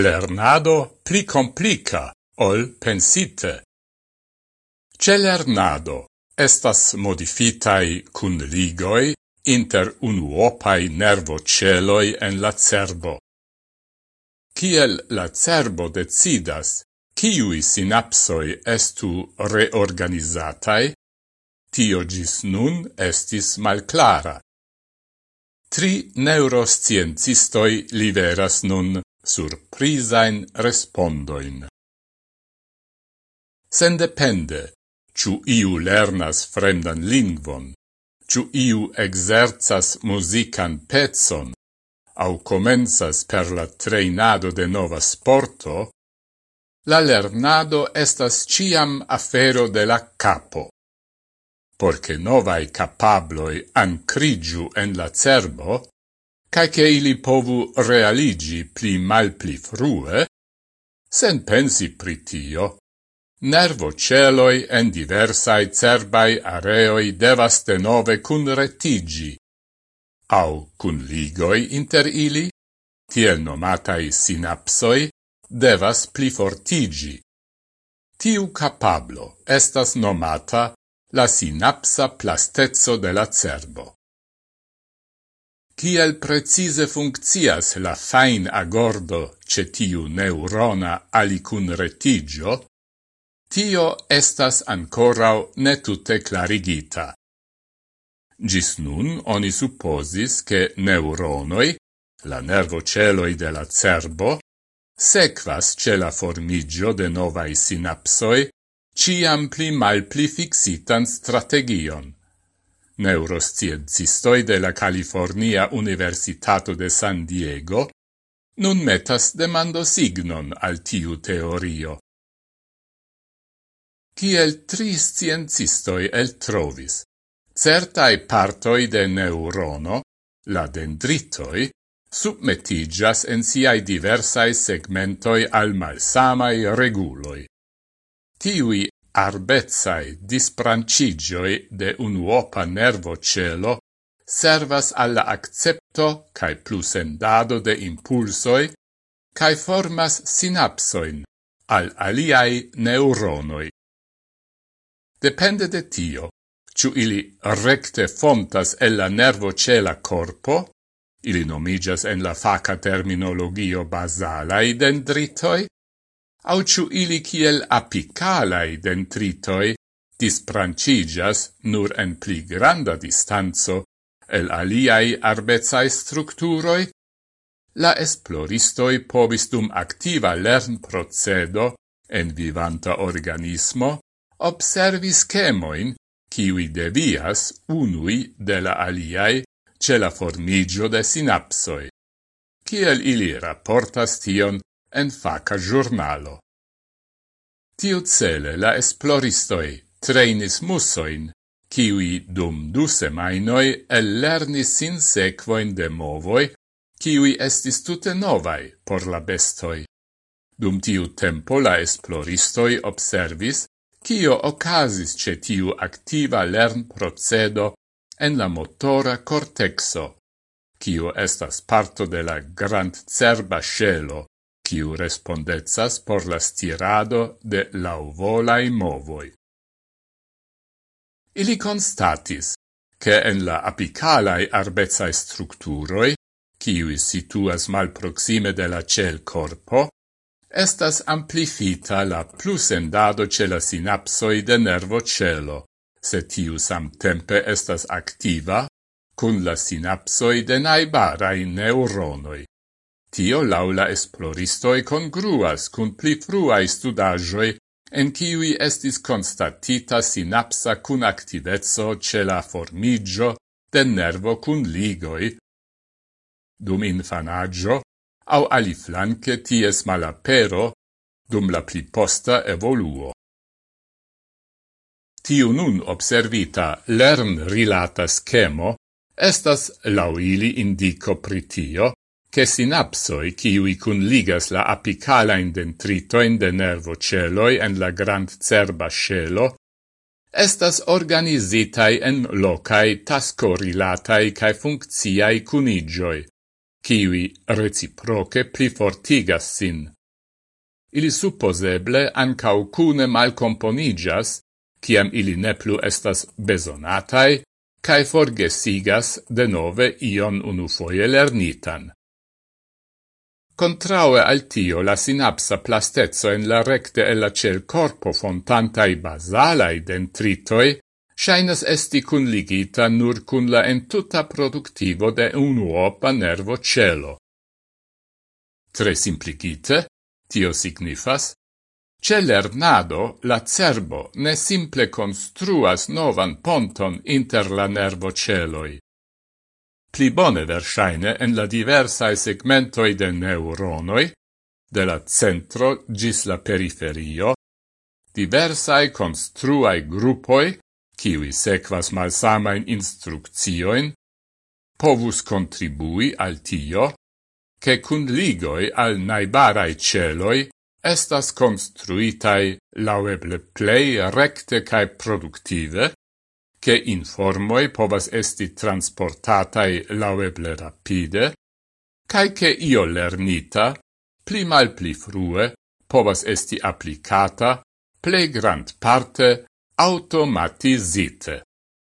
lernado pli complica ol pensite. Ce lernado estas modifitai cun ligoi inter unuopai nervoceloi en la cerbo. Ciel la cerbo decidas ciui sinapsoi estu reorganizatai, tio gis nun estis malclara. Tri neuroscientistoi liveras nun surprisain respondoin. Sendepende, ciu iu lernas fremdan lingvon, ciu iu exerzas musican pezzon, au comensas per la treinado de nova sporto, la lernado estas ciam afero de la capo. Porque novae capabloi ancrigiu en la cerbo, cae che ili povu realigi pli mal pli frue, sen pensi pritio, nervo celoi en diversai cerbai areoi devas denove cun retigi, au cun ligoi inter ili, tiel nomatai sinapsoi, devas pli fortigi. Tiu capablo estas nomata la sinapsa plastezzo de la cerbo. Ciel precise funccias la fain agordo ce tiu neurona alicun retigio, tio estas ancorau netute clarigita. Gis nun oni supposis che neuronoi, la nervoceloi de la cerbo, sequas ce la formigio de novai sinapsoi ciam pli mal pli fixitan strategion neurosciencistoi de la California Universitato de San Diego, nun metas demando signon al tiu teorio. Ciel tri sciencistoi el trovis, certai partoi de neurono, la dendritoi, submetigas en siai diversai segmentoi al malsamai reguloi. Tiui arbezai disprancigioi de unuopa nervo celo servas alla accepto cae plusendado de impulsoi cae formas sinapsoin al aliai neuronoi. Depende de tio, ciu ili recte fontas el la nervo cela corpo, ili nomigas en la faca terminologio basalai dendritoi, au ciu ili kiel apicalai dentritoi disprancigas nur en pli granda distanzo el aliai arbezai structuroi, la esploristoi povis dum activa lern procedo en vivanta organismo observi schemoin kiwi devias unui de la aliai ce la formigio de sinapsoi. Ciel ili rapportas tion en faca giornalo. Tiu cele la esploristoi trainis musoin, kiui dum du semainoi ellernis sin sequoin de movoi, kiui estis tute novai por la bestoi. Dum tiu tempo la esploristoi observis, kio ocasis ce tiu activa lern procedo en la motora cortexo, kio estas parto de la grand cerba scelo, quiu respondezas por la stirado de lauvolai movoi. Ili constatis che en la apicalae arbezae structuroi, kiui situas mal proxime de la cel corpo, estas amplifita la plusendado ce la sinapsoi de nervo celo, se tiu samtempe estas activa, cun la sinapsoi de naibarai neuronoi. Tio laula esploristoi congruas cun pli fruae studagioi en kiwi estis constatita sinapsa cun activezzo ce la formigio de nervo cun ligoi, dum infanaggio, au aliflanque ties malapero, dum la pli posta evoluo. Tiu nun observita lern rilata schemo estas lauili indico pritio, che sinapsoi ciui cunligas la apicala in dentrito in de nervo celoi en la grand cerba scelo, estas organizitai en locai tascorilatai cae funcciai cunigioi, ciui reciproce plifortigas sin. Ili supposeble ancau cune malcomponigas, ciam ili ne plu estas besonatai, cae forgesigas de nove ion unufoie lernitan. Contraue al tio la sinapsa plastezzo en la recte e la cel corpo fontantai basalai dentritoi shainas esti cunligita nur cun la entuta productivo de un uopa nervo celo. Tre simplicite, tio signifas, Ce lernado la cerbo ne simple construas novan ponton inter la nervo celoi, pli bone versaine en la diversae segmentoi de neuronoi, de la centro gis la periferio, diversae construae gruppoi, kiwi sequas malsamain instruccioin, povus contribui al tio, che cun ligoi al naibarae celoi estas construitai laueble plei recte cae productive, che informoi povas esti transportatai laueble rapide, cae che io lernita, pli mal pli frue, povas esti applicata, ple grand parte automatizite.